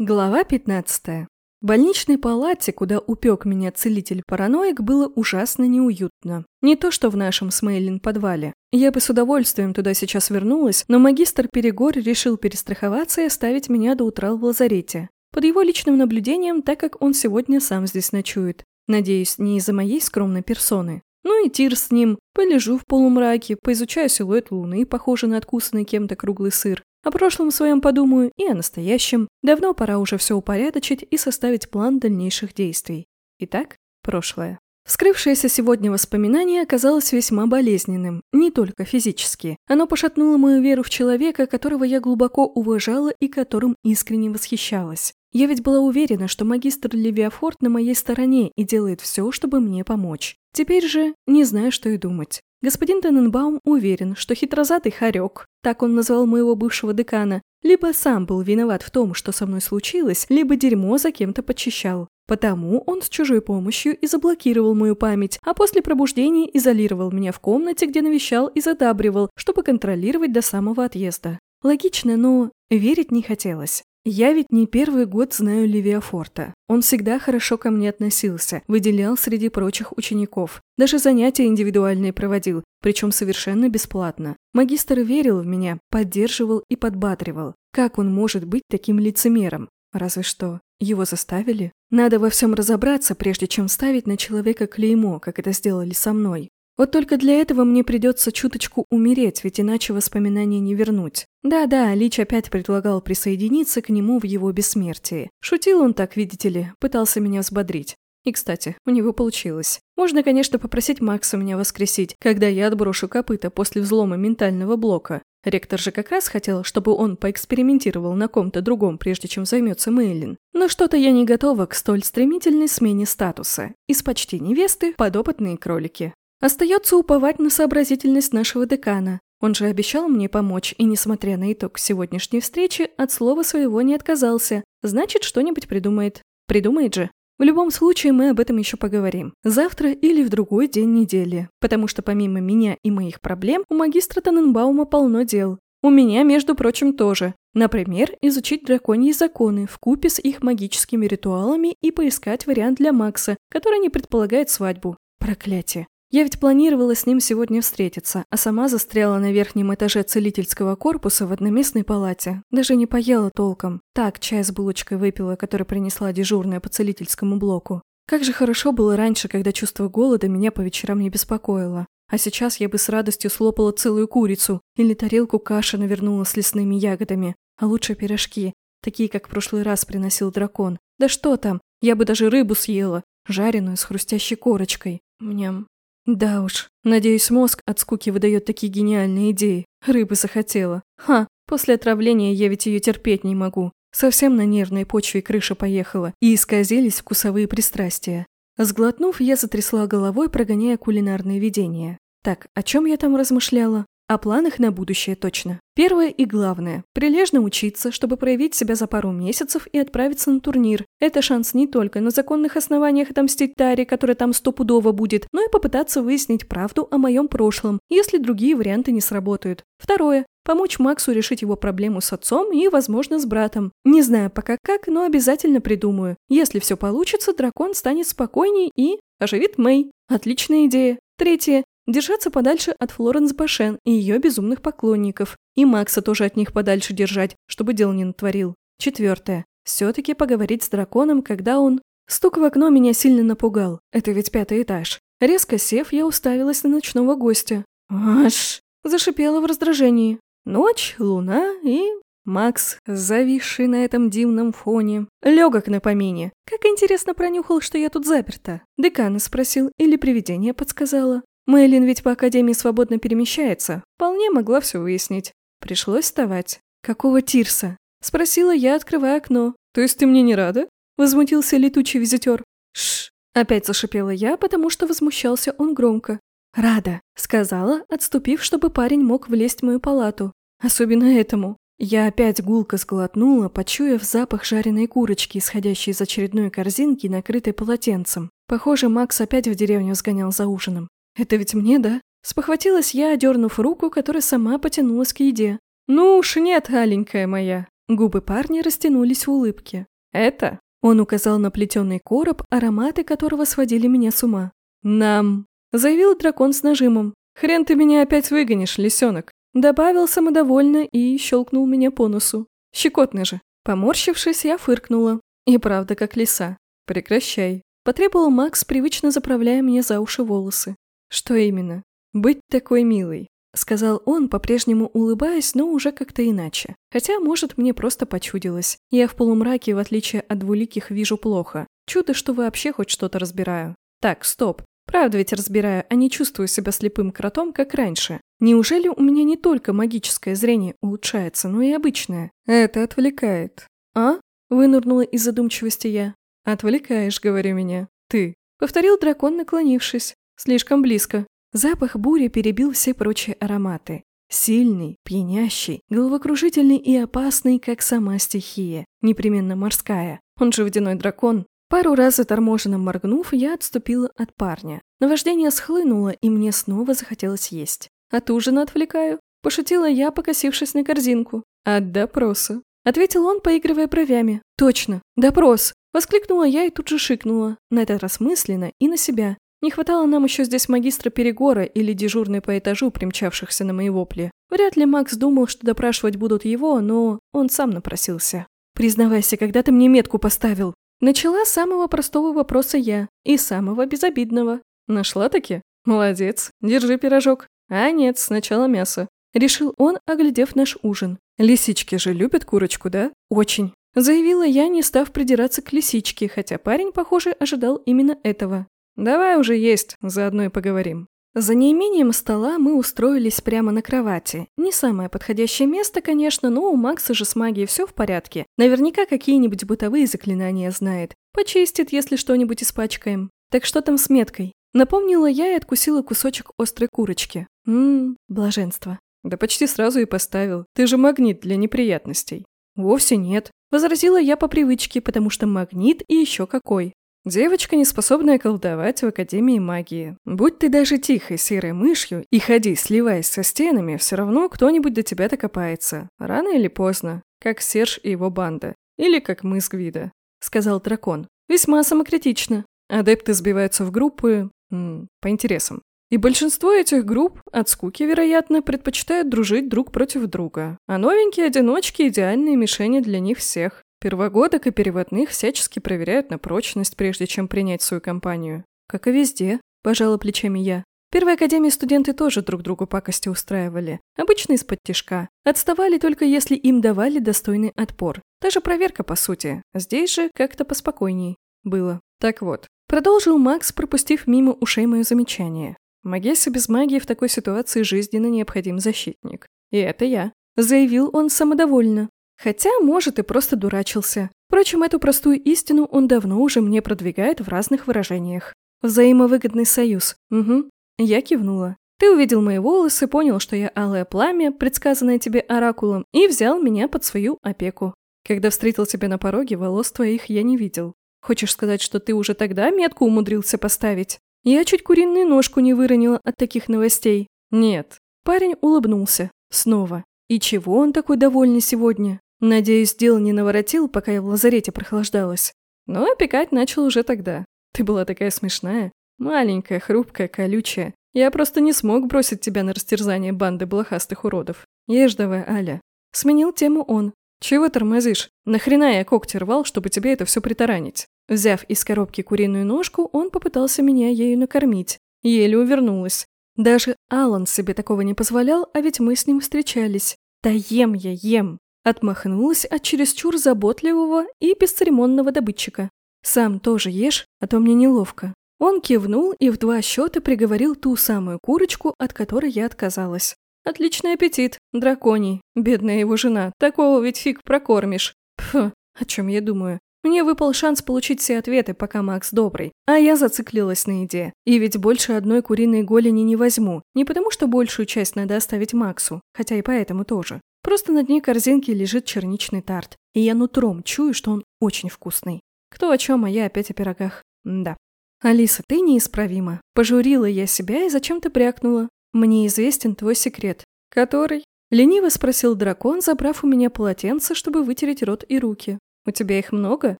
Глава 15. В больничной палате, куда упек меня целитель-параноик, было ужасно неуютно. Не то, что в нашем с Мейлин подвале. Я бы с удовольствием туда сейчас вернулась, но магистр Перегорь решил перестраховаться и оставить меня до утра в лазарете. Под его личным наблюдением, так как он сегодня сам здесь ночует. Надеюсь, не из-за моей скромной персоны. Ну и тир с ним. Полежу в полумраке, поизучаю силуэт луны, похожий на откусанный кем-то круглый сыр. О прошлом своем подумаю и о настоящем. Давно пора уже все упорядочить и составить план дальнейших действий. Итак, прошлое. Вскрывшееся сегодня воспоминание оказалось весьма болезненным, не только физически. Оно пошатнуло мою веру в человека, которого я глубоко уважала и которым искренне восхищалась. Я ведь была уверена, что магистр Левиафорт на моей стороне и делает все, чтобы мне помочь. Теперь же не знаю, что и думать. Господин Тененбаум уверен, что хитрозатый хорек, так он назвал моего бывшего декана, либо сам был виноват в том, что со мной случилось, либо дерьмо за кем-то подчищал. Потому он с чужой помощью и заблокировал мою память, а после пробуждения изолировал меня в комнате, где навещал и задабривал, чтобы контролировать до самого отъезда. Логично, но верить не хотелось. Я ведь не первый год знаю Левиафорта. Он всегда хорошо ко мне относился, выделял среди прочих учеников. Даже занятия индивидуальные проводил, причем совершенно бесплатно. Магистр верил в меня, поддерживал и подбадривал. Как он может быть таким лицемером? Разве что его заставили? Надо во всем разобраться, прежде чем ставить на человека клеймо, как это сделали со мной. Вот только для этого мне придется чуточку умереть, ведь иначе воспоминания не вернуть. Да-да, Лич опять предлагал присоединиться к нему в его бессмертии. Шутил он так, видите ли, пытался меня взбодрить. И, кстати, у него получилось. Можно, конечно, попросить Макса меня воскресить, когда я отброшу копыта после взлома ментального блока. Ректор же как раз хотел, чтобы он поэкспериментировал на ком-то другом, прежде чем займется Мейлин. Но что-то я не готова к столь стремительной смене статуса. Из почти невесты – подопытные кролики. Остается уповать на сообразительность нашего декана. Он же обещал мне помочь, и, несмотря на итог сегодняшней встречи, от слова своего не отказался. Значит, что-нибудь придумает. Придумает же. В любом случае, мы об этом еще поговорим. Завтра или в другой день недели. Потому что помимо меня и моих проблем, у магистра Таненбаума полно дел. У меня, между прочим, тоже. Например, изучить драконьи законы в купе с их магическими ритуалами и поискать вариант для Макса, который не предполагает свадьбу. Проклятие. Я ведь планировала с ним сегодня встретиться, а сама застряла на верхнем этаже целительского корпуса в одноместной палате. Даже не поела толком. Так, чай с булочкой выпила, который принесла дежурная по целительскому блоку. Как же хорошо было раньше, когда чувство голода меня по вечерам не беспокоило. А сейчас я бы с радостью слопала целую курицу или тарелку каши навернула с лесными ягодами, а лучше пирожки, такие, как в прошлый раз приносил дракон. Да что там, я бы даже рыбу съела, жареную с хрустящей корочкой. Мням. Да уж, надеюсь, мозг от скуки выдает такие гениальные идеи. Рыбы захотела. Ха, после отравления я ведь ее терпеть не могу. Совсем на нервной почве крыша поехала, и исказились вкусовые пристрастия. Сглотнув, я затрясла головой, прогоняя кулинарные видения. Так, о чем я там размышляла? О планах на будущее точно. Первое и главное – прилежно учиться, чтобы проявить себя за пару месяцев и отправиться на турнир. Это шанс не только на законных основаниях отомстить Таре, которая там стопудово будет, но и попытаться выяснить правду о моем прошлом, если другие варианты не сработают. Второе – помочь Максу решить его проблему с отцом и, возможно, с братом. Не знаю пока как, но обязательно придумаю. Если все получится, дракон станет спокойней и оживит Мэй. Отличная идея. Третье Держаться подальше от Флоренс Башен и ее безумных поклонников. И Макса тоже от них подальше держать, чтобы дел не натворил. Четвертое. Все-таки поговорить с драконом, когда он... Стук в окно меня сильно напугал. Это ведь пятый этаж. Резко сев, я уставилась на ночного гостя. «Аш!» Зашипела в раздражении. Ночь, луна и... Макс, зависший на этом дивном фоне. Легок на помине. Как интересно пронюхал, что я тут заперта. Декана спросил или привидение подсказала. Мэйлин ведь по Академии свободно перемещается. Вполне могла все выяснить. Пришлось вставать. «Какого Тирса?» Спросила я, открывая окно. «То есть ты мне не рада?» Возмутился летучий визитер. «Шш!» Опять зашипела я, потому что возмущался он громко. «Рада!» — сказала, отступив, чтобы парень мог влезть в мою палату. Особенно этому. Я опять гулко сглотнула, почуяв запах жареной курочки, исходящей из очередной корзинки, накрытой полотенцем. Похоже, Макс опять в деревню сгонял за ужином. «Это ведь мне, да?» Спохватилась я, дернув руку, которая сама потянулась к еде. «Ну уж нет, аленькая моя!» Губы парня растянулись в улыбке. «Это?» Он указал на плетеный короб, ароматы которого сводили меня с ума. «Нам!» – заявил дракон с нажимом. «Хрен ты меня опять выгонишь, лисенок!» Добавил самодовольно и щелкнул меня по носу. Щекотно же. Поморщившись, я фыркнула. И правда, как лиса. «Прекращай», – потребовал Макс, привычно заправляя мне за уши волосы. «Что именно?» «Быть такой милой», – сказал он, по-прежнему улыбаясь, но уже как-то иначе. Хотя, может, мне просто почудилось. Я в полумраке, в отличие от двуликих, вижу плохо. Чудо, что вообще хоть что-то разбираю. Так, стоп. Правда ведь разбираю, а не чувствую себя слепым кротом, как раньше. Неужели у меня не только магическое зрение улучшается, но и обычное? Это отвлекает. А? Вынурнула из задумчивости я. «Отвлекаешь, говорю меня. Ты», — повторил дракон, наклонившись. Слишком близко. Запах бури перебил все прочие ароматы. Сильный, пьянящий, головокружительный и опасный, как сама стихия, непременно морская. Он же водяной дракон. Пару раз заторможенно моргнув, я отступила от парня. Наваждение схлынуло, и мне снова захотелось есть. От ужина отвлекаю. Пошутила я, покосившись на корзинку. От допроса. Ответил он, поигрывая бровями. Точно, допрос. Воскликнула я и тут же шикнула, на этот раз мысленно и на себя. Не хватало нам еще здесь магистра Перегора или дежурной по этажу, примчавшихся на мои вопли. Вряд ли Макс думал, что допрашивать будут его, но он сам напросился. «Признавайся, когда ты мне метку поставил?» Начала с самого простого вопроса я, и самого безобидного. Нашла-таки? Молодец, держи пирожок. А нет, сначала мясо. Решил он, оглядев наш ужин. Лисички же любят курочку, да? Очень. Заявила я, не став придираться к лисичке, хотя парень, похоже, ожидал именно этого. «Давай уже есть, заодно и поговорим». За неимением стола мы устроились прямо на кровати. Не самое подходящее место, конечно, но у Макса же с магией все в порядке. Наверняка какие-нибудь бытовые заклинания знает. Почистит, если что-нибудь испачкаем. Так что там с меткой? Напомнила я и откусила кусочек острой курочки. Ммм, блаженство. Да почти сразу и поставил. Ты же магнит для неприятностей. Вовсе нет. Возразила я по привычке, потому что магнит и еще какой. Девочка, не способная колдовать в Академии магии. Будь ты даже тихой серой мышью и ходи, сливаясь со стенами, все равно кто-нибудь до тебя докопается. Рано или поздно. Как Серж и его банда. Или как мы с Гвида. Сказал дракон. Весьма самокритично. Адепты сбиваются в группы... М, по интересам. И большинство этих групп, от скуки, вероятно, предпочитают дружить друг против друга, а новенькие одиночки – идеальные мишени для них всех. Первогодок и переводных всячески проверяют на прочность, прежде чем принять свою компанию. Как и везде, пожала плечами я. В первой академии студенты тоже друг другу пакости устраивали, обычно из-под тишка. Отставали только если им давали достойный отпор. Даже проверка, по сути. Здесь же как-то поспокойней было. Так вот, продолжил Макс, пропустив мимо ушей мое замечание. Магессе без магии в такой ситуации жизненно необходим защитник. И это я. Заявил он самодовольно. Хотя, может, и просто дурачился. Впрочем, эту простую истину он давно уже мне продвигает в разных выражениях. Взаимовыгодный союз. Угу. Я кивнула. Ты увидел мои волосы, понял, что я алое пламя, предсказанное тебе оракулом, и взял меня под свою опеку. Когда встретил тебя на пороге, волос твоих я не видел. Хочешь сказать, что ты уже тогда метку умудрился поставить? Я чуть куриную ножку не выронила от таких новостей. Нет. Парень улыбнулся. Снова. И чего он такой довольный сегодня? Надеюсь, дело не наворотил, пока я в лазарете прохлаждалась. Но опекать начал уже тогда. Ты была такая смешная. Маленькая, хрупкая, колючая. Я просто не смог бросить тебя на растерзание банды блохастых уродов. Ешь давай, Аля. Сменил тему он. Чего тормозишь? Нахрена я когти рвал, чтобы тебе это все притаранить? Взяв из коробки куриную ножку, он попытался меня ею накормить. Еле увернулась. Даже Алан себе такого не позволял, а ведь мы с ним встречались. Да ем я, ем. Отмахнулась от чересчур заботливого и бесцеремонного добытчика. Сам тоже ешь, а то мне неловко. Он кивнул и в два счета приговорил ту самую курочку, от которой я отказалась. Отличный аппетит, драконий. Бедная его жена, такого ведь фиг прокормишь. Пф, о чем я думаю. Мне выпал шанс получить все ответы, пока Макс добрый. А я зациклилась на еде. И ведь больше одной куриной голени не возьму. Не потому, что большую часть надо оставить Максу, хотя и поэтому тоже. Просто на дне корзинки лежит черничный тарт. И я нутром чую, что он очень вкусный. Кто о чем, а я опять о пирогах. Да. Алиса, ты неисправима. Пожурила я себя и зачем-то брякнула. Мне известен твой секрет. Который? Лениво спросил дракон, забрав у меня полотенце, чтобы вытереть рот и руки. «У тебя их много?»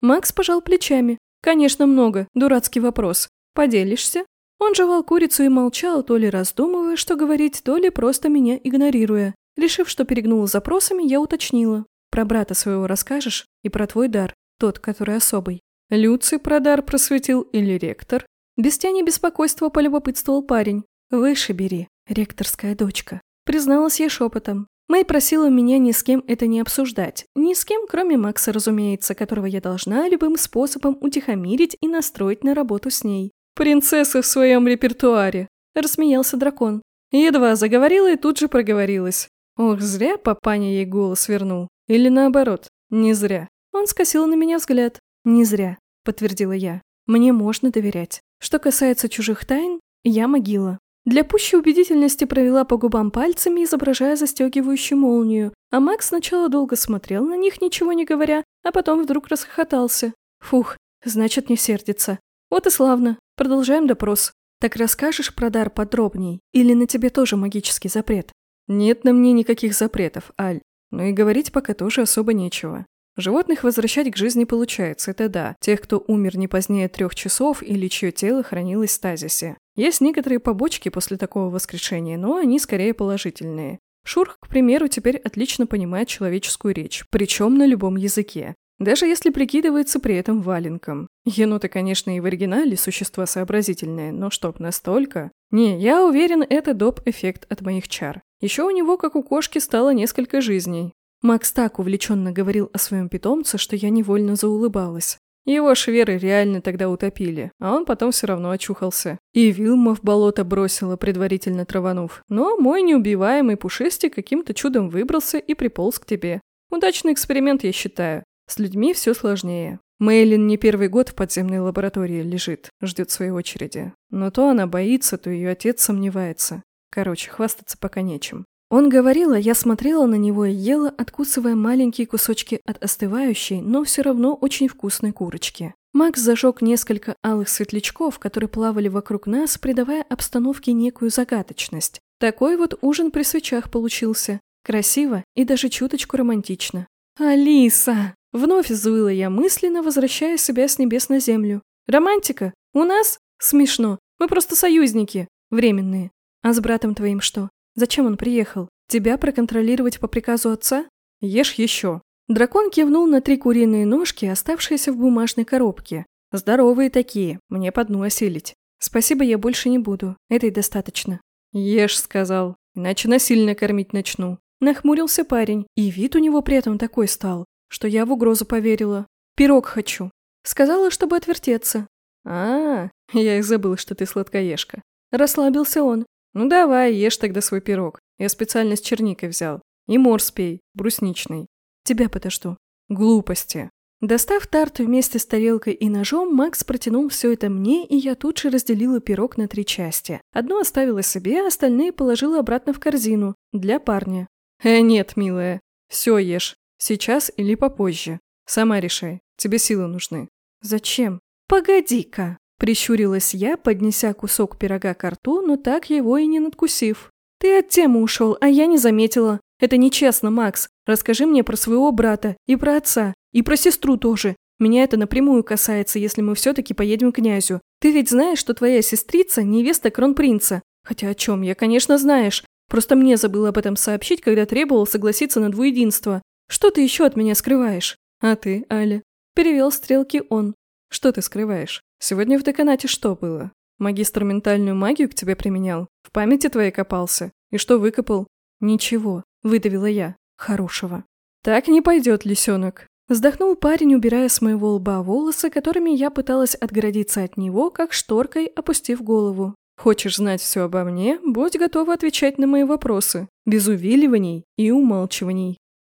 Макс пожал плечами. «Конечно, много. Дурацкий вопрос. Поделишься?» Он жевал курицу и молчал, то ли раздумывая, что говорить, то ли просто меня игнорируя. Решив, что перегнула запросами, я уточнила. «Про брата своего расскажешь? И про твой дар, тот, который особый». Люций про дар просветил или ректор? Без тени беспокойства полюбопытствовал парень. «Выше бери, ректорская дочка». Призналась я шепотом. Мэй просила меня ни с кем это не обсуждать. Ни с кем, кроме Макса, разумеется, которого я должна любым способом утихомирить и настроить на работу с ней. «Принцесса в своем репертуаре!» – рассмеялся дракон. Едва заговорила и тут же проговорилась. Ох, зря папаня ей голос вернул. Или наоборот, не зря. Он скосил на меня взгляд. «Не зря», – подтвердила я. «Мне можно доверять. Что касается чужих тайн, я могила. Для пущей убедительности провела по губам пальцами, изображая застегивающую молнию, а Макс сначала долго смотрел на них, ничего не говоря, а потом вдруг расхохотался. Фух, значит, не сердится. Вот и славно. Продолжаем допрос. Так расскажешь про дар подробней? Или на тебе тоже магический запрет? Нет на мне никаких запретов, Аль. Но и говорить пока тоже особо нечего. Животных возвращать к жизни получается, это да. Тех, кто умер не позднее трех часов или чье тело хранилось в стазисе. Есть некоторые побочки после такого воскрешения, но они скорее положительные. Шурх, к примеру, теперь отлично понимает человеческую речь, причем на любом языке. Даже если прикидывается при этом валенком. Еноты, конечно, и в оригинале существа сообразительные, но чтоб настолько... Не, я уверен, это доп-эффект от моих чар. Еще у него, как у кошки, стало несколько жизней. Макс так увлеченно говорил о своем питомце, что я невольно заулыбалась. Его шверы реально тогда утопили, а он потом все равно очухался. И Вилма в болото бросила, предварительно траванув. Но мой неубиваемый пушистик каким-то чудом выбрался и приполз к тебе. Удачный эксперимент, я считаю. С людьми все сложнее. Мейлин не первый год в подземной лаборатории лежит, ждет своей очереди. Но то она боится, то ее отец сомневается. Короче, хвастаться пока нечем. Он говорил, а я смотрела на него и ела, откусывая маленькие кусочки от остывающей, но все равно очень вкусной курочки. Макс зажег несколько алых светлячков, которые плавали вокруг нас, придавая обстановке некую загадочность. Такой вот ужин при свечах получился. Красиво и даже чуточку романтично. «Алиса!» Вновь взвыла я мысленно, возвращая себя с небес на землю. «Романтика? У нас? Смешно. Мы просто союзники. Временные. А с братом твоим что? Зачем он приехал? Тебя проконтролировать по приказу отца? Ешь еще. Дракон кивнул на три куриные ножки, оставшиеся в бумажной коробке. Здоровые такие, мне по дну осилить. Спасибо, я больше не буду. Этой достаточно. Ешь, сказал, иначе насильно кормить начну. Нахмурился парень, и вид у него при этом такой стал, что я в угрозу поверила. Пирог хочу. Сказала, чтобы отвертеться. А, -а, -а я и забыл, что ты сладкоежка. Расслабился он. «Ну давай, ешь тогда свой пирог. Я специально с черникой взял. И морс пей, брусничный. Тебя подожду». «Глупости». Достав тарт вместе с тарелкой и ножом, Макс протянул все это мне, и я тут же разделила пирог на три части. Одну оставила себе, остальные положила обратно в корзину. Для парня. «Э, нет, милая. Все ешь. Сейчас или попозже. Сама решай. Тебе силы нужны». «Зачем?» «Погоди-ка!» Прищурилась я, поднеся кусок пирога к рту, но так его и не надкусив. «Ты от темы ушел, а я не заметила. Это нечестно, Макс. Расскажи мне про своего брата, и про отца, и про сестру тоже. Меня это напрямую касается, если мы все-таки поедем к князю. Ты ведь знаешь, что твоя сестрица – невеста кронпринца. Хотя о чем я, конечно, знаешь. Просто мне забыл об этом сообщить, когда требовал согласиться на двуединство. Что ты еще от меня скрываешь? А ты, Аля?» Перевел стрелки он. «Что ты скрываешь?» Сегодня в деканате что было? Магистр ментальную магию к тебе применял? В памяти твоей копался? И что выкопал? Ничего, выдавила я. Хорошего. Так не пойдет, лисенок. Вздохнул парень, убирая с моего лба волосы, которыми я пыталась отгородиться от него, как шторкой, опустив голову. Хочешь знать все обо мне, будь готова отвечать на мои вопросы, без увиливаний и умалчиваний.